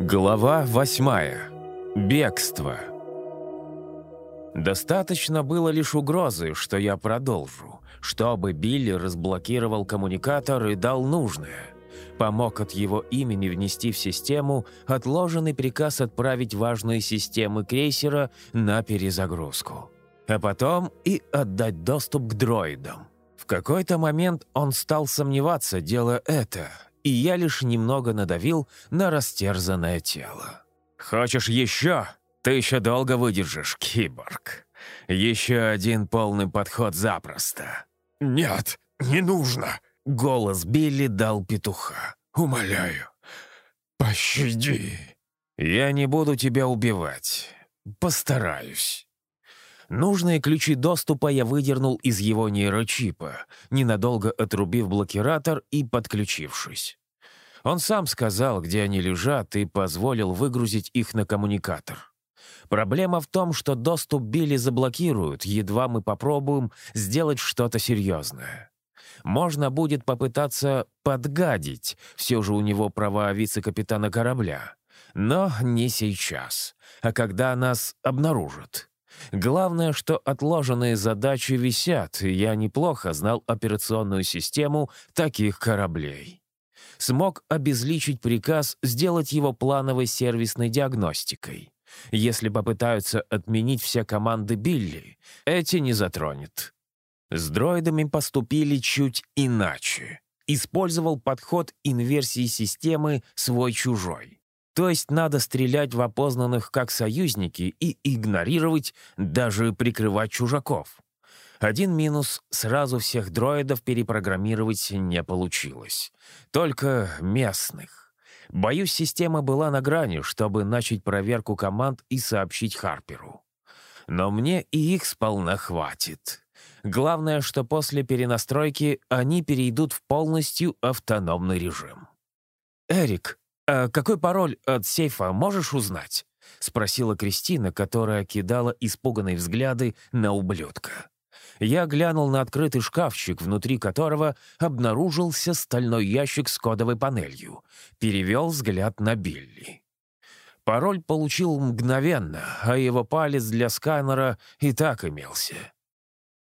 Глава восьмая. Бегство. Достаточно было лишь угрозы, что я продолжу, чтобы Билли разблокировал коммуникатор и дал нужное. Помог от его имени внести в систему отложенный приказ отправить важные системы крейсера на перезагрузку. А потом и отдать доступ к дроидам. В какой-то момент он стал сомневаться, делая это – и я лишь немного надавил на растерзанное тело. «Хочешь еще? Ты еще долго выдержишь, киборг. Еще один полный подход запросто». «Нет, не нужно!» Голос Билли дал петуха. «Умоляю, пощади!» «Я не буду тебя убивать. Постараюсь». Нужные ключи доступа я выдернул из его нейрочипа, ненадолго отрубив блокиратор и подключившись. Он сам сказал, где они лежат, и позволил выгрузить их на коммуникатор. Проблема в том, что доступ Билли заблокируют, едва мы попробуем сделать что-то серьезное. Можно будет попытаться подгадить, все же у него права вице-капитана корабля. Но не сейчас, а когда нас обнаружат. Главное, что отложенные задачи висят, и я неплохо знал операционную систему таких кораблей. Смог обезличить приказ сделать его плановой сервисной диагностикой. Если попытаются отменить все команды Билли, эти не затронет. С дроидами поступили чуть иначе. Использовал подход инверсии системы свой-чужой. То есть надо стрелять в опознанных как союзники и игнорировать, даже прикрывать чужаков. Один минус — сразу всех дроидов перепрограммировать не получилось. Только местных. Боюсь, система была на грани, чтобы начать проверку команд и сообщить Харперу. Но мне и их сполна хватит. Главное, что после перенастройки они перейдут в полностью автономный режим. «Эрик, «А какой пароль от сейфа можешь узнать?» — спросила Кристина, которая кидала испуганные взгляды на ублюдка. Я глянул на открытый шкафчик, внутри которого обнаружился стальной ящик с кодовой панелью. Перевел взгляд на Билли. Пароль получил мгновенно, а его палец для сканера и так имелся.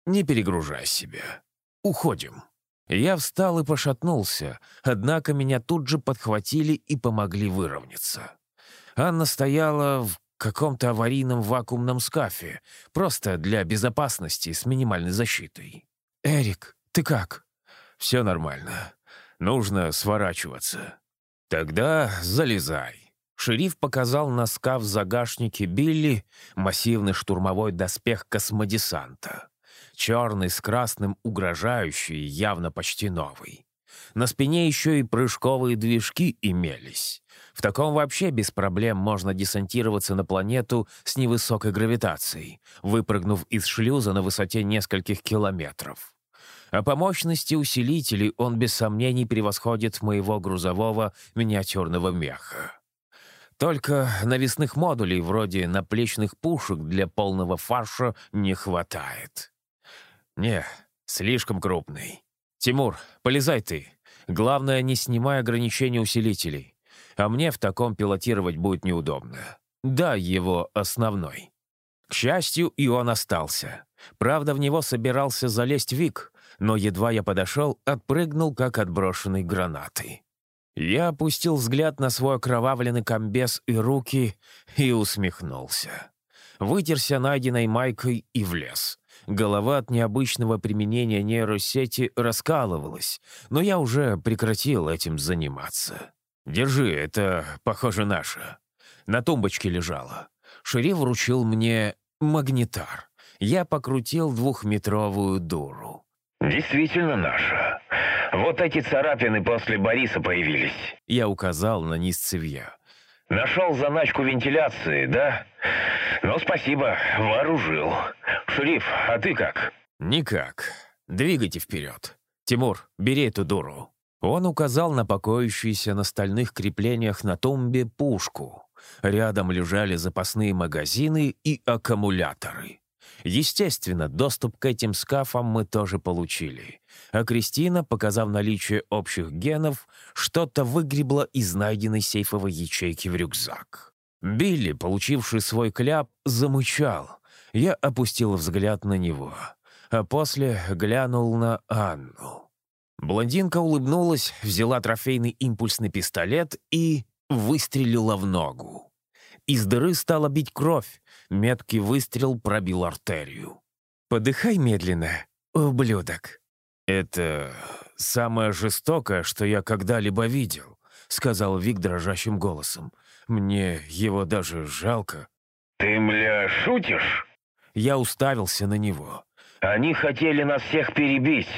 «Не перегружай себя. Уходим». Я встал и пошатнулся, однако меня тут же подхватили и помогли выровняться. Анна стояла в каком-то аварийном вакуумном скафе, просто для безопасности с минимальной защитой. «Эрик, ты как?» «Все нормально. Нужно сворачиваться». «Тогда залезай». Шериф показал на скаф в загашнике Билли массивный штурмовой доспех космодесанта черный с красным угрожающий, явно почти новый. На спине еще и прыжковые движки имелись. В таком вообще без проблем можно десантироваться на планету с невысокой гравитацией, выпрыгнув из шлюза на высоте нескольких километров. А по мощности усилителей он без сомнений превосходит моего грузового миниатюрного меха. Только навесных модулей вроде наплечных пушек для полного фарша не хватает. «Не, слишком крупный. Тимур, полезай ты. Главное, не снимай ограничения усилителей. А мне в таком пилотировать будет неудобно. Да, его основной». К счастью, и он остался. Правда, в него собирался залезть Вик, но едва я подошел, отпрыгнул, как отброшенный гранатой. Я опустил взгляд на свой окровавленный комбез и руки и усмехнулся. Вытерся найденной майкой и влез. Голова от необычного применения нейросети раскалывалась, но я уже прекратил этим заниматься. «Держи, это, похоже, наше». На тумбочке лежало. Шериф вручил мне магнитар. Я покрутил двухметровую дуру. «Действительно наша. Вот эти царапины после Бориса появились». Я указал на низ цевья. «Нашел заначку вентиляции, да? Ну, спасибо, вооружил. Шериф, а ты как?» «Никак. Двигайте вперед. Тимур, бери эту дуру». Он указал на покоящуюся на стальных креплениях на тумбе пушку. Рядом лежали запасные магазины и аккумуляторы. Естественно, доступ к этим скафам мы тоже получили. А Кристина, показав наличие общих генов, что-то выгребла из найденной сейфовой ячейки в рюкзак. Билли, получивший свой кляп, замычал. Я опустил взгляд на него, а после глянул на Анну. Блондинка улыбнулась, взяла трофейный импульсный пистолет и выстрелила в ногу. Из дыры стала бить кровь. Меткий выстрел пробил артерию. «Подыхай медленно, ублюдок». «Это самое жестокое, что я когда-либо видел», — сказал Вик дрожащим голосом. «Мне его даже жалко». «Ты, мля, шутишь?» Я уставился на него. Они хотели нас всех перебить.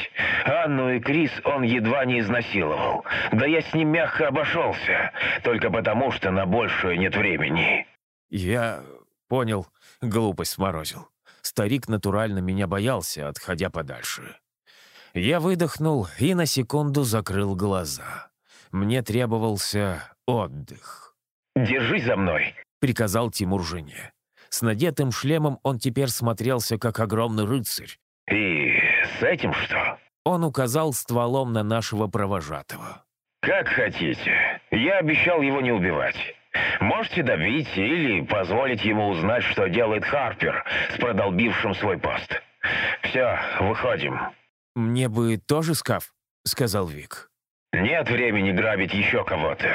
Анну и Крис он едва не изнасиловал. Да я с ним мягко обошелся. Только потому, что на большее нет времени. Я понял, глупость сморозил. Старик натурально меня боялся, отходя подальше. Я выдохнул и на секунду закрыл глаза. Мне требовался отдых. «Держись за мной», — приказал Тимур жене. С надетым шлемом он теперь смотрелся, как огромный рыцарь. «И с этим что?» Он указал стволом на нашего провожатого. «Как хотите. Я обещал его не убивать. Можете добить или позволить ему узнать, что делает Харпер с продолбившим свой пост. Все, выходим». «Мне бы тоже скаф», — сказал Вик. «Нет времени грабить еще кого-то.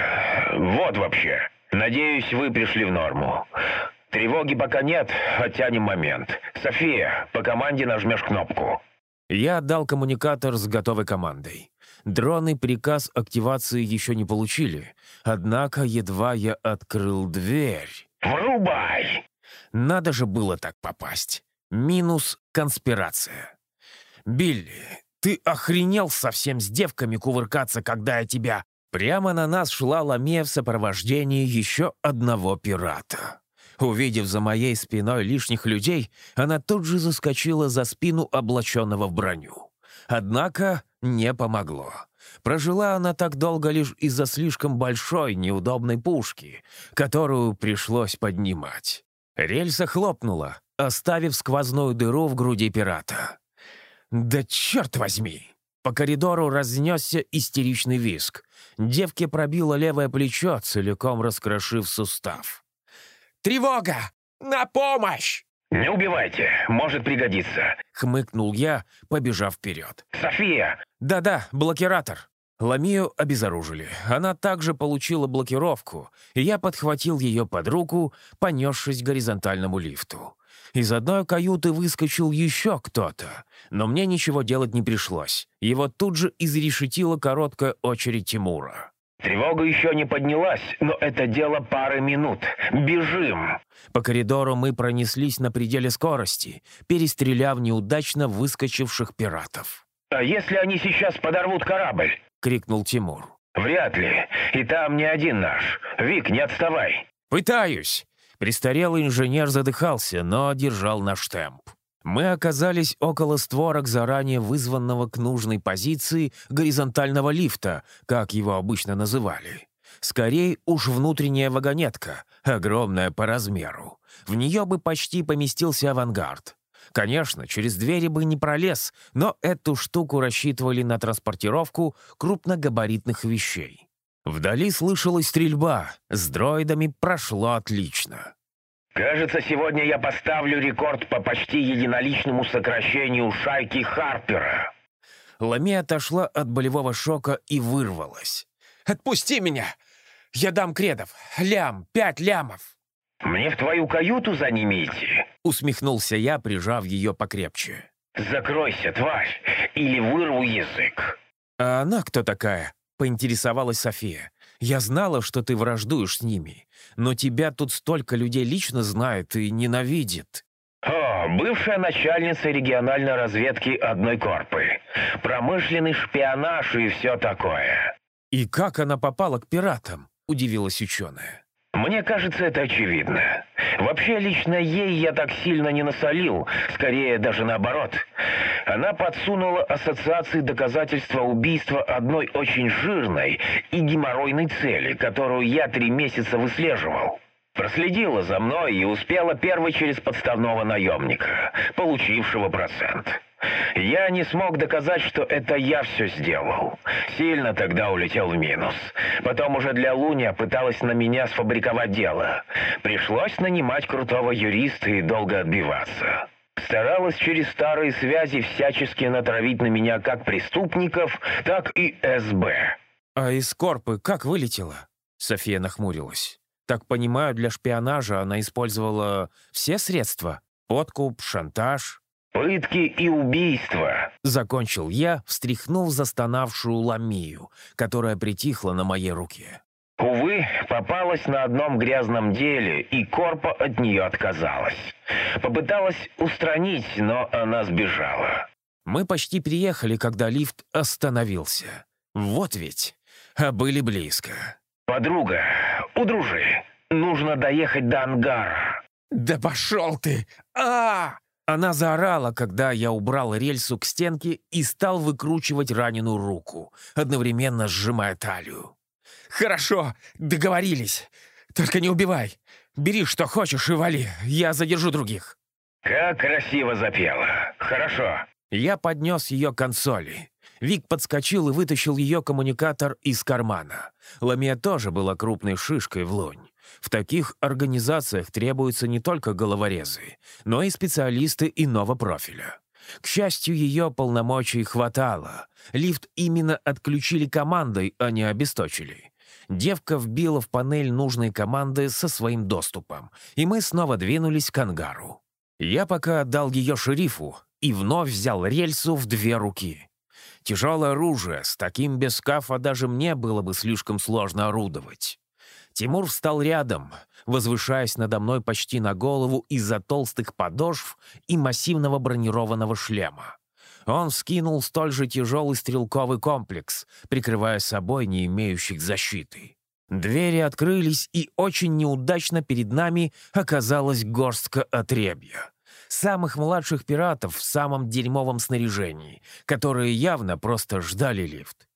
Вот вообще. Надеюсь, вы пришли в норму. Тревоги пока нет, оттянем момент. София, по команде нажмешь кнопку. Я отдал коммуникатор с готовой командой. Дроны приказ активации еще не получили. Однако едва я открыл дверь... «Врубай!» Надо же было так попасть. Минус конспирация. «Билли, ты охренел совсем с девками кувыркаться, когда я тебя...» Прямо на нас шла Ламия в сопровождении еще одного пирата. Увидев за моей спиной лишних людей, она тут же заскочила за спину облаченного в броню. Однако не помогло. Прожила она так долго лишь из-за слишком большой неудобной пушки, которую пришлось поднимать. Рельса хлопнула, оставив сквозную дыру в груди пирата. «Да черт возьми!» По коридору разнесся истеричный виск. Девке пробило левое плечо, целиком раскрошив сустав. «Тревога! На помощь!» «Не убивайте, может пригодиться», — хмыкнул я, побежав вперед. «София!» «Да-да, блокиратор». Ламию обезоружили. Она также получила блокировку, и я подхватил ее под руку, понесшись к горизонтальному лифту. Из одной каюты выскочил еще кто-то, но мне ничего делать не пришлось. Его тут же изрешетила короткая очередь Тимура. Тревога еще не поднялась, но это дело пары минут. Бежим!» По коридору мы пронеслись на пределе скорости, перестреляв неудачно выскочивших пиратов. «А если они сейчас подорвут корабль?» — крикнул Тимур. «Вряд ли. И там не один наш. Вик, не отставай!» «Пытаюсь!» Престарелый инженер задыхался, но держал наш темп. Мы оказались около створок заранее вызванного к нужной позиции горизонтального лифта, как его обычно называли. Скорее уж внутренняя вагонетка, огромная по размеру. В нее бы почти поместился авангард. Конечно, через двери бы не пролез, но эту штуку рассчитывали на транспортировку крупногабаритных вещей. Вдали слышалась стрельба, с дроидами прошло отлично. Кажется, сегодня я поставлю рекорд по почти единоличному сокращению шайки Харпера. Лами отошла от болевого шока и вырвалась. «Отпусти меня! Я дам кредов! Лям! Пять лямов!» «Мне в твою каюту за ними идти?» Усмехнулся я, прижав ее покрепче. «Закройся, тварь, или вырву язык!» «А она кто такая?» — поинтересовалась София. Я знала, что ты враждуешь с ними, но тебя тут столько людей лично знает и ненавидит». «О, бывшая начальница региональной разведки одной корпы. Промышленный шпионаж и все такое». «И как она попала к пиратам?» — удивилась ученая. Мне кажется, это очевидно. Вообще, лично ей я так сильно не насолил, скорее даже наоборот. Она подсунула ассоциации доказательства убийства одной очень жирной и геморройной цели, которую я три месяца выслеживал. Проследила за мной и успела первой через подставного наемника, получившего процент. Я не смог доказать, что это я все сделал. Сильно тогда улетел в минус. Потом уже для Луния пыталась на меня сфабриковать дело. Пришлось нанимать крутого юриста и долго отбиваться. Старалась через старые связи всячески натравить на меня как преступников, так и СБ. «А из Корпы как вылетела?» София нахмурилась. «Так понимаю, для шпионажа она использовала все средства? Подкуп, шантаж?» «Пытки и убийства», — закончил я, встряхнув застонавшую ламию, которая притихла на моей руке. Увы, попалась на одном грязном деле, и Корпа от нее отказалась. Попыталась устранить, но она сбежала. Мы почти приехали, когда лифт остановился. Вот ведь, а были близко. «Подруга, удружи, нужно доехать до ангара». «Да пошел ты! а, Она заорала, когда я убрал рельсу к стенке и стал выкручивать раненую руку, одновременно сжимая талию. «Хорошо, договорились. Только не убивай. Бери, что хочешь, и вали. Я задержу других». «Как красиво запела. Хорошо». Я поднес ее к консоли. Вик подскочил и вытащил ее коммуникатор из кармана. Ламия тоже была крупной шишкой в лунь. В таких организациях требуются не только головорезы, но и специалисты иного профиля. К счастью, ее полномочий хватало. Лифт именно отключили командой, а не обесточили. Девка вбила в панель нужной команды со своим доступом, и мы снова двинулись к ангару. Я пока отдал ее шерифу и вновь взял рельсу в две руки. Тяжелое оружие, с таким без скафа даже мне было бы слишком сложно орудовать. Тимур встал рядом, возвышаясь надо мной почти на голову из-за толстых подошв и массивного бронированного шлема. Он скинул столь же тяжелый стрелковый комплекс, прикрывая собой не имеющих защиты. Двери открылись, и очень неудачно перед нами оказалась горстка отребья. Самых младших пиратов в самом дерьмовом снаряжении, которые явно просто ждали лифт.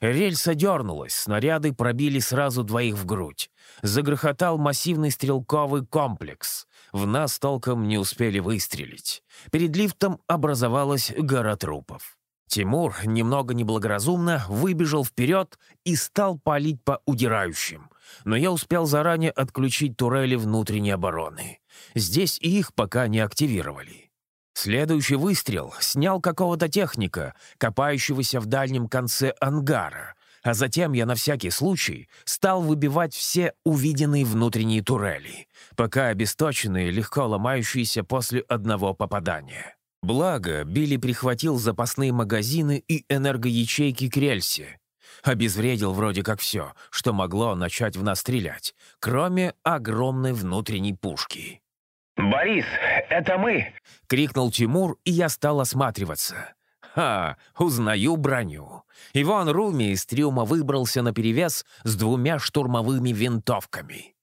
Рельса дернулась, снаряды пробили сразу двоих в грудь. Загрохотал массивный стрелковый комплекс. В нас толком не успели выстрелить. Перед лифтом образовалась гора трупов. Тимур, немного неблагоразумно, выбежал вперед и стал палить по удирающим. Но я успел заранее отключить турели внутренней обороны. Здесь их пока не активировали. Следующий выстрел снял какого-то техника, копающегося в дальнем конце ангара, а затем я на всякий случай стал выбивать все увиденные внутренние турели, пока обесточенные, легко ломающиеся после одного попадания. Благо, Билли прихватил запасные магазины и энергоячейки к рельсе. Обезвредил вроде как все, что могло начать в нас стрелять, кроме огромной внутренней пушки. «Борис, это мы!» — крикнул Тимур, и я стал осматриваться. Ха, узнаю броню. Иван Руми из трюма выбрался на перевес с двумя штурмовыми винтовками.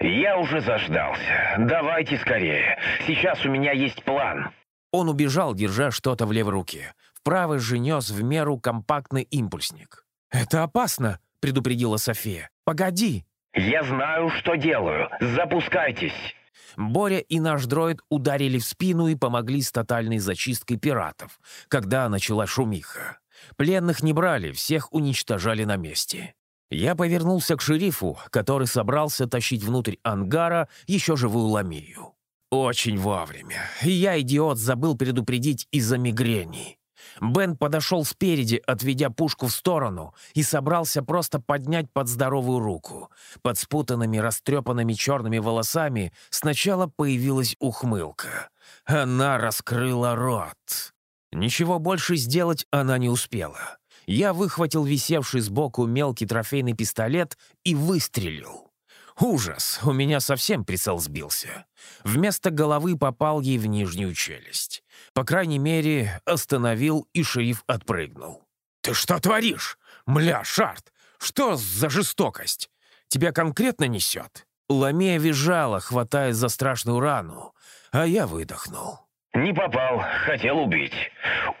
«Я уже заждался. Давайте скорее. Сейчас у меня есть план». Он убежал, держа что-то в левой руке. В правой же нес в меру компактный импульсник. «Это опасно», — предупредила София. «Погоди». «Я знаю, что делаю. Запускайтесь». Боря и наш дроид ударили в спину и помогли с тотальной зачисткой пиратов, когда начала шумиха. Пленных не брали, всех уничтожали на месте. Я повернулся к шерифу, который собрался тащить внутрь ангара еще живую ламию. Очень вовремя. Я, идиот, забыл предупредить из-за мигрени. Бен подошел спереди, отведя пушку в сторону, и собрался просто поднять под здоровую руку. Под спутанными, растрепанными черными волосами сначала появилась ухмылка. Она раскрыла рот. Ничего больше сделать она не успела. Я выхватил висевший сбоку мелкий трофейный пистолет и выстрелил. Ужас, у меня совсем прицел сбился. Вместо головы попал ей в нижнюю челюсть. По крайней мере, остановил, и шериф отпрыгнул. «Ты что творишь? Мля, Шарт! Что за жестокость? Тебя конкретно несет?» Ламея визжала, хватаясь за страшную рану, а я выдохнул. «Не попал, хотел убить.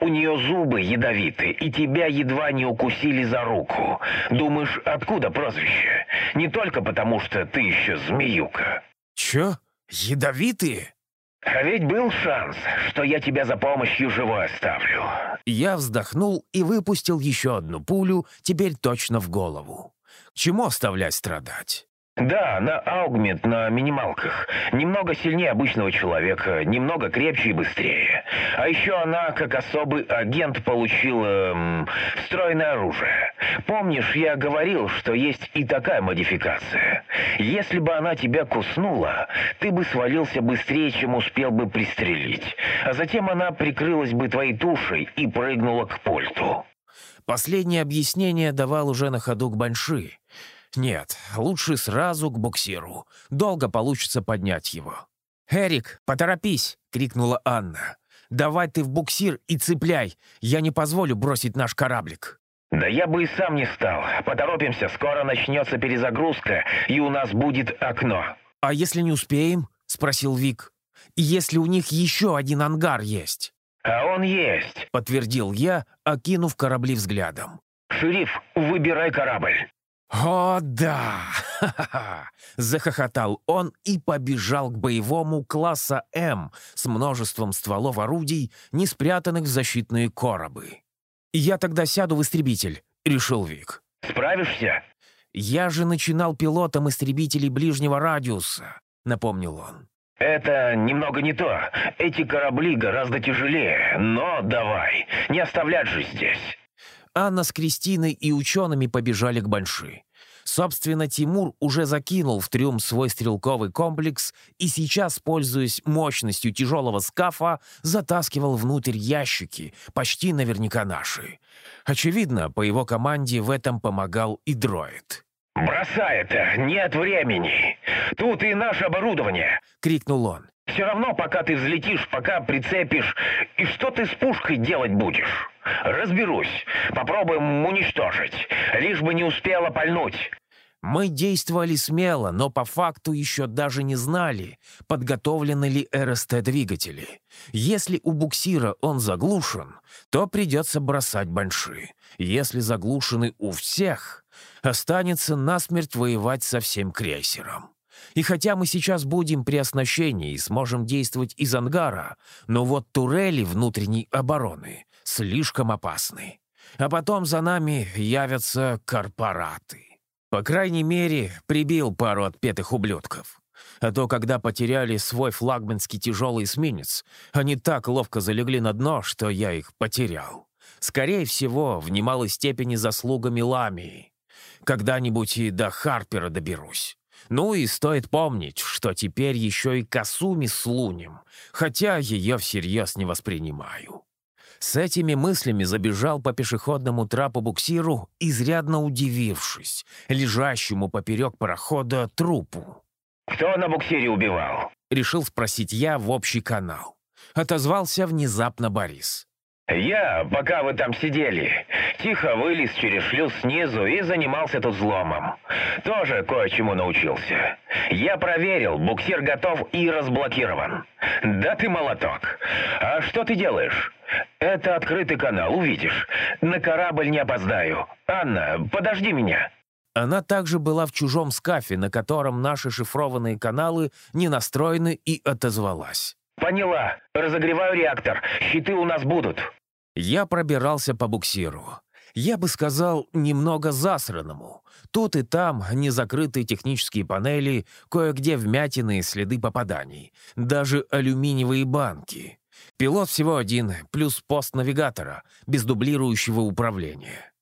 У нее зубы ядовиты, и тебя едва не укусили за руку. Думаешь, откуда прозвище? Не только потому, что ты еще змеюка». Чё? Ядовитые? А ведь был шанс, что я тебя за помощью живой оставлю. Я вздохнул и выпустил еще одну пулю, теперь точно в голову. К чему оставлять страдать? Да, на аугмент на минималках. Немного сильнее обычного человека, немного крепче и быстрее. А еще она, как особый агент, получила эм, встроенное оружие. Помнишь, я говорил, что есть и такая модификация. Если бы она тебя куснула, ты бы свалился быстрее, чем успел бы пристрелить. А затем она прикрылась бы твоей тушей и прыгнула к пульту. Последнее объяснение давал уже на ходу к Банши. Нет, лучше сразу к буксиру. Долго получится поднять его. «Эрик, поторопись!» — крикнула Анна. «Давай ты в буксир и цепляй. Я не позволю бросить наш кораблик». Да я бы и сам не стал. Поторопимся, скоро начнется перезагрузка, и у нас будет окно. «А если не успеем?» — спросил Вик. «Если у них еще один ангар есть?» «А он есть», — подтвердил я, окинув корабли взглядом. «Шериф, выбирай корабль». «О, да!» — захохотал он и побежал к боевому класса М с множеством стволов орудий, не спрятанных в защитные коробы. «Я тогда сяду в истребитель», — решил Вик. «Справишься?» «Я же начинал пилотом истребителей ближнего радиуса», — напомнил он. «Это немного не то. Эти корабли гораздо тяжелее. Но давай, не оставлять же здесь». Анна с Кристиной и учеными побежали к Банши. Собственно, Тимур уже закинул в трюм свой стрелковый комплекс и сейчас, пользуясь мощностью тяжелого скафа, затаскивал внутрь ящики, почти наверняка наши. Очевидно, по его команде в этом помогал и дроид. «Бросай это! Нет времени! Тут и наше оборудование!» — крикнул он. «Все равно, пока ты взлетишь, пока прицепишь, и что ты с пушкой делать будешь?» «Разберусь. Попробуем уничтожить. Лишь бы не успела пальнуть». Мы действовали смело, но по факту еще даже не знали, подготовлены ли РСТ-двигатели. Если у буксира он заглушен, то придется бросать банши. Если заглушены у всех, останется насмерть воевать со всем крейсером. И хотя мы сейчас будем при оснащении и сможем действовать из ангара, но вот турели внутренней обороны слишком опасны. А потом за нами явятся корпораты. По крайней мере, прибил пару отпетых ублюдков. А то, когда потеряли свой флагманский тяжелый эсминец, они так ловко залегли на дно, что я их потерял. Скорее всего, в немалой степени заслугами Ламии. Когда-нибудь и до Харпера доберусь. Ну и стоит помнить, что теперь еще и Касуми с Лунем, хотя ее всерьез не воспринимаю. С этими мыслями забежал по пешеходному трапу буксиру, изрядно удивившись, лежащему поперек парохода трупу. «Кто на буксире убивал?» — решил спросить я в общий канал. Отозвался внезапно Борис. «Я, пока вы там сидели, тихо вылез через шлюз снизу и занимался тут взломом. Тоже кое-чему научился. Я проверил, буксир готов и разблокирован. Да ты молоток. А что ты делаешь? Это открытый канал, увидишь. На корабль не опоздаю. Анна, подожди меня». Она также была в чужом скафе, на котором наши шифрованные каналы не настроены, и отозвалась. «Поняла. Разогреваю реактор. Щиты у нас будут». Я пробирался по буксиру. Я бы сказал, немного засранному. Тут и там незакрытые технические панели, кое-где вмятины и следы попаданий. Даже алюминиевые банки. Пилот всего один, плюс пост навигатора, без дублирующего управления.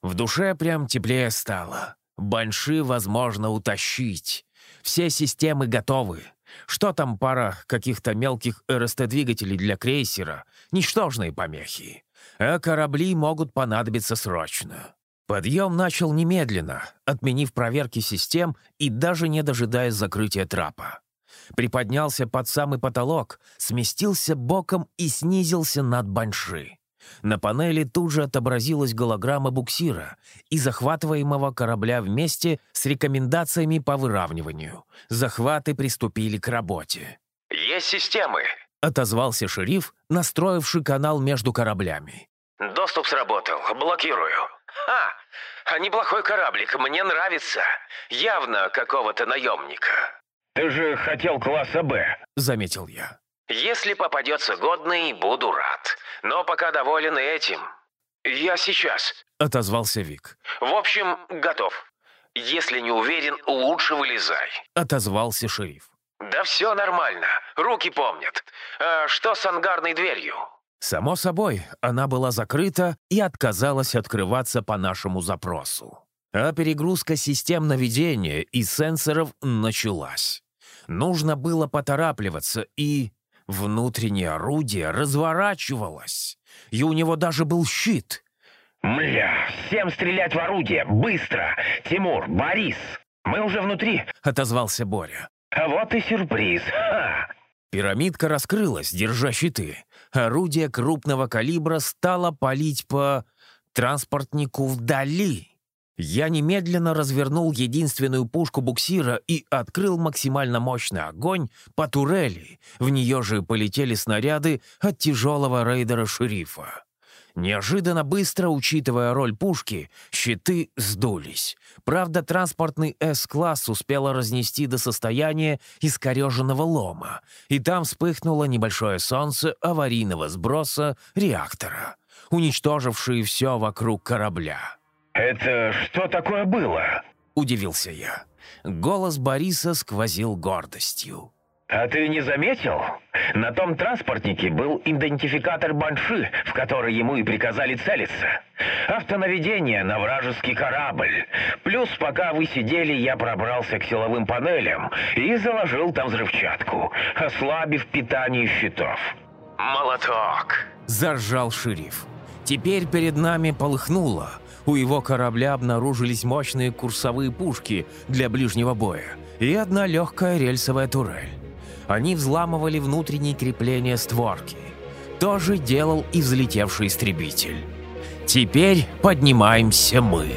В душе прям теплее стало. Банши возможно утащить. Все системы готовы. Что там пара каких-то мелких РСТ-двигателей для крейсера? Ничтожные помехи. А корабли могут понадобиться срочно. Подъем начал немедленно, отменив проверки систем и даже не дожидаясь закрытия трапа. Приподнялся под самый потолок, сместился боком и снизился над банши. На панели тут же отобразилась голограмма буксира и захватываемого корабля вместе с рекомендациями по выравниванию. Захваты приступили к работе. «Есть системы», — отозвался шериф, настроивший канал между кораблями. «Доступ сработал. Блокирую». «Ха! Неплохой кораблик. Мне нравится. Явно какого-то наемника». Ты же хотел класса «Б», — заметил я. «Если попадется годный, буду рад. Но пока доволен этим. Я сейчас», — отозвался Вик. «В общем, готов. Если не уверен, лучше вылезай», — отозвался шериф. «Да все нормально. Руки помнят. А что с ангарной дверью?» Само собой, она была закрыта и отказалась открываться по нашему запросу. А перегрузка систем наведения и сенсоров началась. Нужно было поторапливаться, и внутреннее орудие разворачивалось. И у него даже был щит. «Мля, всем стрелять в орудие! Быстро! Тимур, Борис! Мы уже внутри!» — отозвался Боря. «А вот и сюрприз! Ха!» Пирамидка раскрылась, держа щиты. Орудие крупного калибра стало палить по транспортнику вдали. Я немедленно развернул единственную пушку буксира и открыл максимально мощный огонь по турели. В нее же полетели снаряды от тяжелого рейдера шерифа. Неожиданно быстро, учитывая роль пушки, щиты сдулись. Правда, транспортный С-класс успела разнести до состояния искореженного лома, и там вспыхнуло небольшое солнце аварийного сброса реактора, уничтожившее все вокруг корабля. «Это что такое было?» — удивился я. Голос Бориса сквозил гордостью. «А ты не заметил? На том транспортнике был идентификатор Банши, в который ему и приказали целиться. Автонаведение на вражеский корабль. Плюс, пока вы сидели, я пробрался к силовым панелям и заложил там взрывчатку, ослабив питание щитов». «Молоток!» — заржал шериф. Теперь перед нами полыхнуло. У его корабля обнаружились мощные курсовые пушки для ближнего боя и одна легкая рельсовая турель. Они взламывали внутренние крепления створки. То же делал и взлетевший истребитель. Теперь поднимаемся мы.